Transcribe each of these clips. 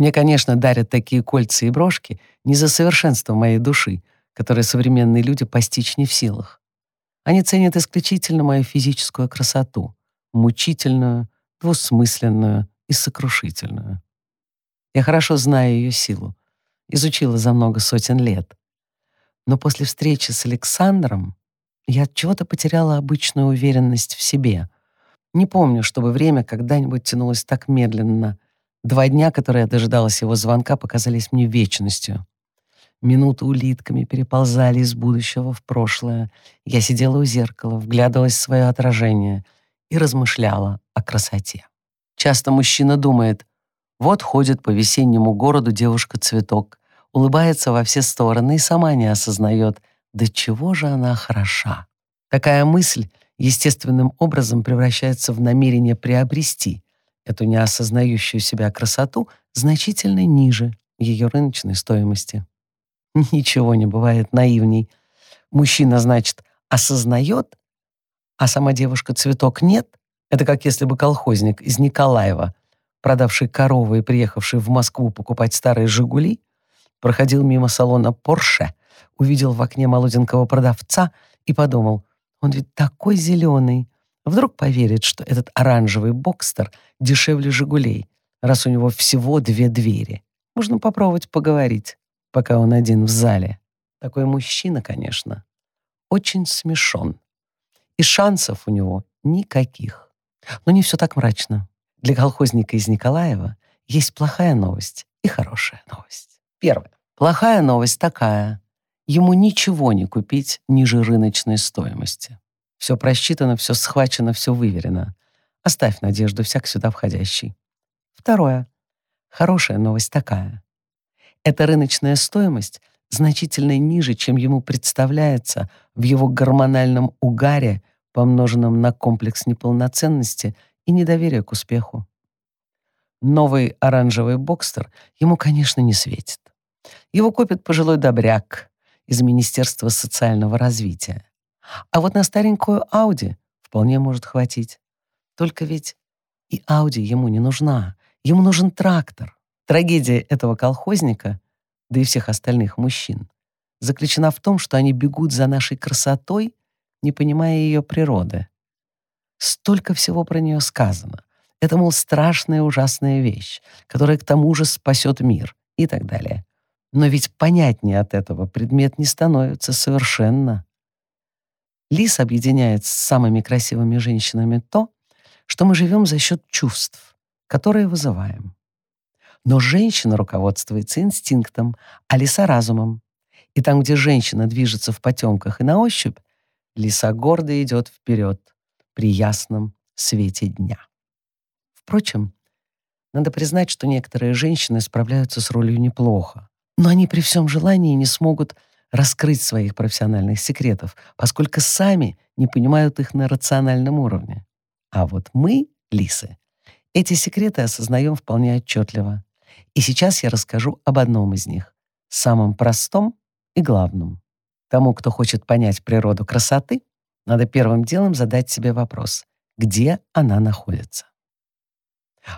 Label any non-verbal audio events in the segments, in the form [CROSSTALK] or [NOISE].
Мне, конечно, дарят такие кольца и брошки не за совершенство моей души, которое современные люди постичь не в силах. Они ценят исключительно мою физическую красоту, мучительную, двусмысленную и сокрушительную. Я хорошо знаю ее силу, изучила за много сотен лет. Но после встречи с Александром я от чего-то потеряла обычную уверенность в себе. Не помню, чтобы время когда-нибудь тянулось так медленно. Два дня, которые я дожидалась его звонка, показались мне вечностью. Минуты улитками переползали из будущего в прошлое. Я сидела у зеркала, вглядывалась в свое отражение и размышляла о красоте. Часто мужчина думает, вот ходит по весеннему городу девушка-цветок, улыбается во все стороны и сама не осознает, до чего же она хороша. Такая мысль естественным образом превращается в намерение приобрести эту неосознающую себя красоту значительно ниже ее рыночной стоимости. [LAUGHS] Ничего не бывает наивней. Мужчина, значит, осознает, а сама девушка-цветок нет. Это как если бы колхозник из Николаева, продавший коровы и приехавший в Москву покупать старые «Жигули», проходил мимо салона «Порше», увидел в окне молоденького продавца и подумал, он ведь такой зеленый. Вдруг поверит, что этот оранжевый бокстер дешевле «Жигулей», раз у него всего две двери. Можно попробовать поговорить пока он один в зале. Такой мужчина, конечно, очень смешон. И шансов у него никаких. Но не все так мрачно. Для колхозника из Николаева есть плохая новость и хорошая новость. Первая. Плохая новость такая. Ему ничего не купить ниже рыночной стоимости. Все просчитано, все схвачено, все выверено. Оставь надежду всяк сюда входящий. Второе. Хорошая новость такая. Эта рыночная стоимость значительно ниже, чем ему представляется в его гормональном угаре, помноженном на комплекс неполноценности и недоверия к успеху. Новый оранжевый бокстер ему, конечно, не светит. Его купит пожилой добряк из Министерства социального развития. А вот на старенькую Ауди вполне может хватить. Только ведь и Ауди ему не нужна. Ему нужен трактор. Трагедия этого колхозника, да и всех остальных мужчин, заключена в том, что они бегут за нашей красотой, не понимая ее природы. Столько всего про нее сказано. Это, мол, страшная ужасная вещь, которая к тому же спасет мир и так далее. Но ведь понятнее от этого предмет не становится совершенно. Лис объединяет с самыми красивыми женщинами то, что мы живем за счет чувств, которые вызываем. Но женщина руководствуется инстинктом, а лиса — разумом. И там, где женщина движется в потемках и на ощупь, лиса гордо идет вперед при ясном свете дня. Впрочем, надо признать, что некоторые женщины справляются с ролью неплохо, но они при всем желании не смогут раскрыть своих профессиональных секретов, поскольку сами не понимают их на рациональном уровне. А вот мы, лисы, эти секреты осознаем вполне отчетливо. И сейчас я расскажу об одном из них, самом простом и главном. Тому, кто хочет понять природу красоты, надо первым делом задать себе вопрос, где она находится.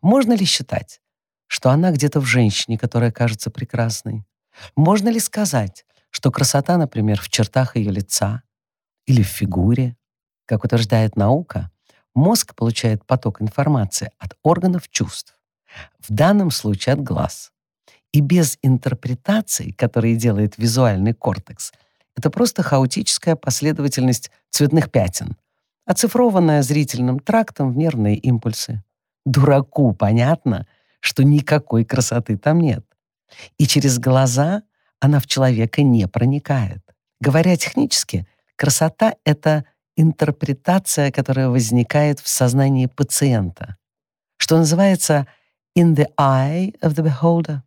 Можно ли считать, что она где-то в женщине, которая кажется прекрасной? Можно ли сказать, что красота, например, в чертах ее лица или в фигуре? Как утверждает наука, мозг получает поток информации от органов чувств в данном случае от глаз. И без интерпретаций, которые делает визуальный кортекс, это просто хаотическая последовательность цветных пятен, оцифрованная зрительным трактом в нервные импульсы. Дураку понятно, что никакой красоты там нет. И через глаза она в человека не проникает. Говоря технически, красота — это интерпретация, которая возникает в сознании пациента, что называется in the eye of the beholder,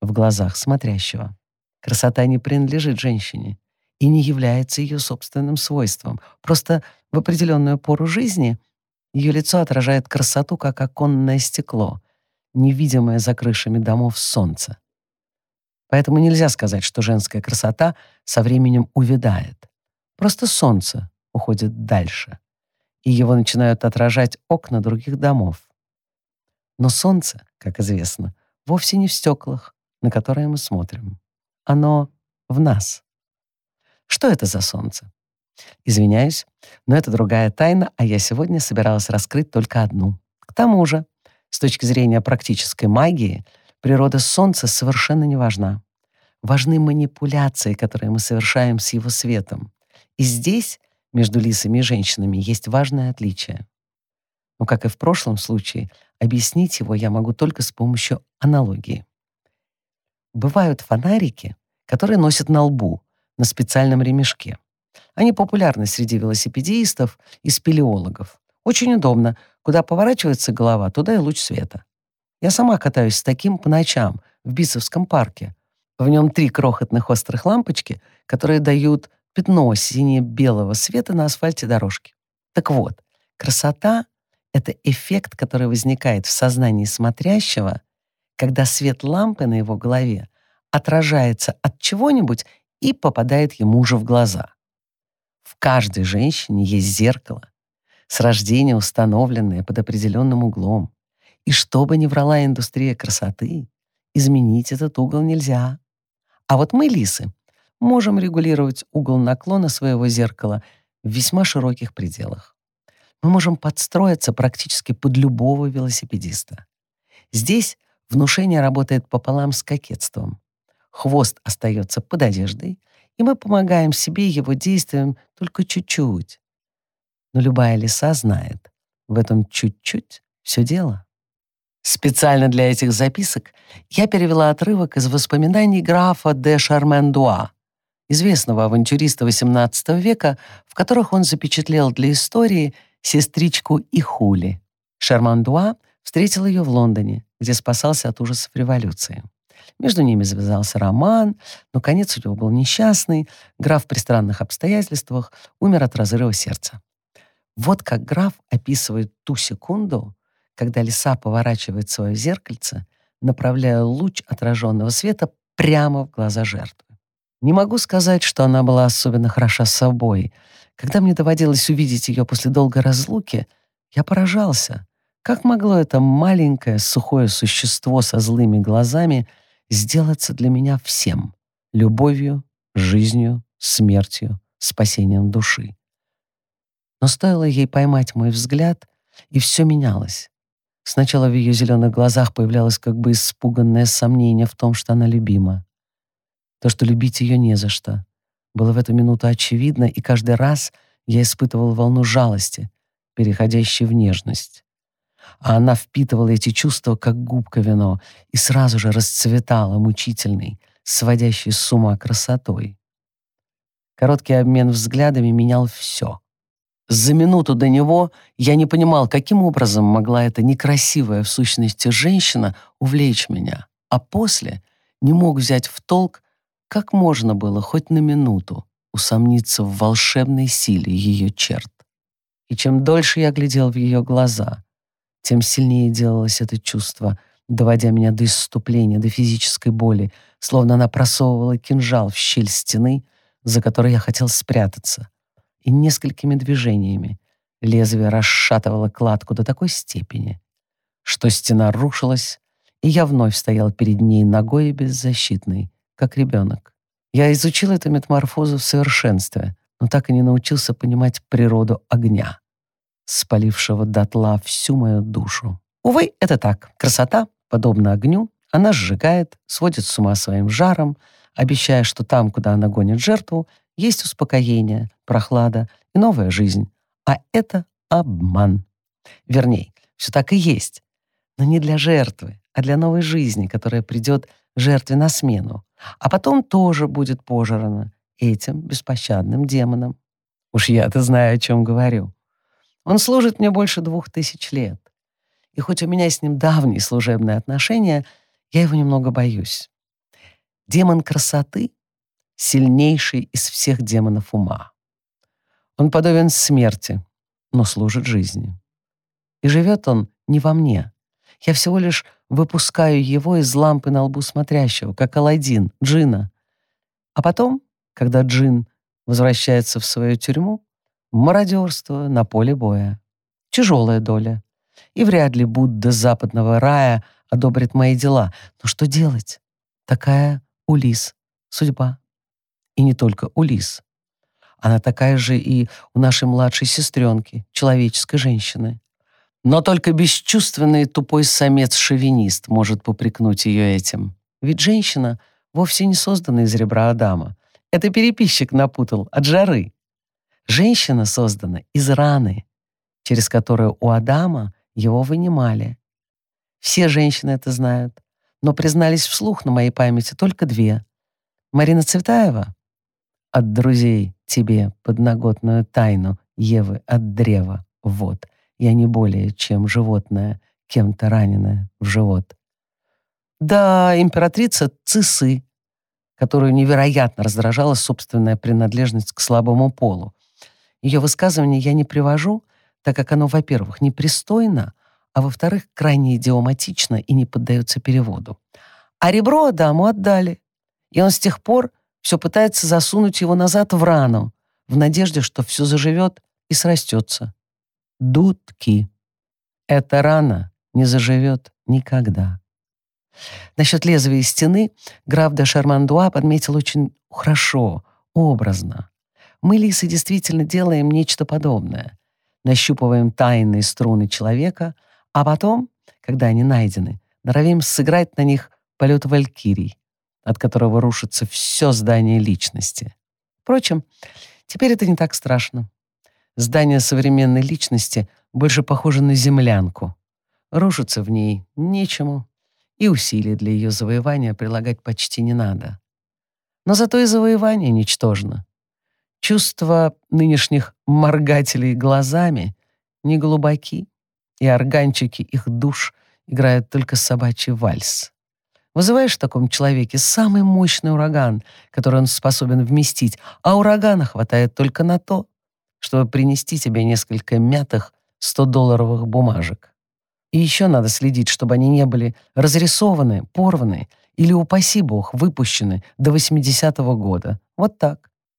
в глазах смотрящего. Красота не принадлежит женщине и не является ее собственным свойством. Просто в определенную пору жизни ее лицо отражает красоту, как оконное стекло, невидимое за крышами домов солнца. Поэтому нельзя сказать, что женская красота со временем увядает. Просто солнце уходит дальше, и его начинают отражать окна других домов. Но солнце, как известно, вовсе не в стеклах, на которые мы смотрим. Оно в нас. Что это за солнце? Извиняюсь, но это другая тайна, а я сегодня собиралась раскрыть только одну. К тому же, с точки зрения практической магии, природа Солнца совершенно не важна. Важны манипуляции, которые мы совершаем с его светом. И здесь между лисами и женщинами есть важное отличие. Но, как и в прошлом случае, объяснить его я могу только с помощью аналогии. Бывают фонарики, которые носят на лбу, на специальном ремешке. Они популярны среди велосипедистов и спелеологов. Очень удобно. Куда поворачивается голова, туда и луч света. Я сама катаюсь с таким по ночам в Бисовском парке. В нем три крохотных острых лампочки, которые дают пятно сине-белого света на асфальте дорожки. Так вот, красота — это эффект, который возникает в сознании смотрящего, когда свет лампы на его голове отражается от чего-нибудь и попадает ему же в глаза. В каждой женщине есть зеркало, с рождения установленное под определенным углом. И что бы ни врала индустрия красоты, изменить этот угол нельзя. А вот мы, лисы, можем регулировать угол наклона своего зеркала в весьма широких пределах. Мы можем подстроиться практически под любого велосипедиста. Здесь внушение работает пополам с кокетством. Хвост остается под одеждой, и мы помогаем себе его действием только чуть-чуть. Но любая лиса знает, в этом чуть-чуть все дело. Специально для этих записок я перевела отрывок из воспоминаний графа де Шармендуа, известного авантюриста XVIII века, в которых он запечатлел для истории сестричку Ихули. Шармандуа встретил ее в Лондоне, где спасался от ужасов революции. Между ними завязался роман, но конец у него был несчастный. Граф при странных обстоятельствах умер от разрыва сердца. Вот как граф описывает ту секунду, когда лиса поворачивает свое зеркальце, направляя луч отраженного света прямо в глаза жертвы. Не могу сказать, что она была особенно хороша собой. Когда мне доводилось увидеть ее после долгой разлуки, я поражался. Как могло это маленькое, сухое существо со злыми глазами сделаться для меня всем — любовью, жизнью, смертью, спасением души? Но стоило ей поймать мой взгляд, и все менялось. Сначала в ее зеленых глазах появлялось как бы испуганное сомнение в том, что она любима. То, что любить ее не за что, было в эту минуту очевидно, и каждый раз я испытывал волну жалости, переходящей в нежность. А она впитывала эти чувства, как губка вино, и сразу же расцветала мучительной, сводящей с ума красотой. Короткий обмен взглядами менял все. За минуту до него я не понимал, каким образом могла эта некрасивая в сущности женщина увлечь меня, а после не мог взять в толк, как можно было хоть на минуту усомниться в волшебной силе ее черт? И чем дольше я глядел в ее глаза, тем сильнее делалось это чувство, доводя меня до исступления, до физической боли, словно она просовывала кинжал в щель стены, за которой я хотел спрятаться. И несколькими движениями лезвие расшатывало кладку до такой степени, что стена рушилась, и я вновь стоял перед ней ногой и беззащитный, как ребенок. Я изучил эту метаморфозу в совершенстве, но так и не научился понимать природу огня, спалившего дотла всю мою душу. Увы, это так. Красота, подобно огню, она сжигает, сводит с ума своим жаром, обещая, что там, куда она гонит жертву, есть успокоение, прохлада и новая жизнь. А это обман. Вернее, все так и есть, но не для жертвы, а для новой жизни, которая придет жертве на смену, а потом тоже будет пожрана этим беспощадным демоном. Уж я-то знаю, о чем говорю. Он служит мне больше двух тысяч лет. И хоть у меня с ним давние служебные отношения, я его немного боюсь. Демон красоты — сильнейший из всех демонов ума. Он подобен смерти, но служит жизни. И живет он не во мне. Я всего лишь выпускаю его из лампы на лбу смотрящего, как Аладдин, Джина. А потом, когда Джин возвращается в свою тюрьму, мародерство на поле боя. Тяжелая доля. И вряд ли Будда западного рая одобрит мои дела. Но что делать? Такая Улис. Судьба. И не только Улис. Она такая же и у нашей младшей сестренки, человеческой женщины. Но только бесчувственный тупой самец-шовинист может попрекнуть ее этим. Ведь женщина вовсе не создана из ребра Адама. Это переписчик напутал от жары. Женщина создана из раны, через которую у Адама его вынимали. Все женщины это знают, но признались вслух на моей памяти только две. Марина Цветаева от друзей тебе подноготную тайну Евы от древа. Вот, я не более, чем животное, кем-то раненое в живот. Да, императрица Цисы, которую невероятно раздражала собственная принадлежность к слабому полу. Ее высказывание я не привожу, так как оно, во-первых, непристойно, а во-вторых, крайне идиоматично и не поддается переводу. А ребро Адаму отдали, и он с тех пор все пытается засунуть его назад в рану, в надежде, что все заживет и срастется. Дудки. Эта рана не заживет никогда. Насчет лезвия стены граф де Шармандуа подметил очень хорошо, образно. Мы, лисы, действительно делаем нечто подобное. Нащупываем тайные струны человека, а потом, когда они найдены, норовим сыграть на них полет валькирий, от которого рушится все здание личности. Впрочем, теперь это не так страшно. Здание современной личности больше похоже на землянку. Рушиться в ней нечему, и усилий для ее завоевания прилагать почти не надо. Но зато и завоевание ничтожно. Чувства нынешних моргателей глазами не глубоки, и органчики их душ играют только собачий вальс. Вызываешь в таком человеке самый мощный ураган, который он способен вместить, а урагана хватает только на то, чтобы принести тебе несколько мятых 100-долларовых бумажек. И еще надо следить, чтобы они не были разрисованы, порваны или, упаси бог, выпущены до 80-го года. Вот так.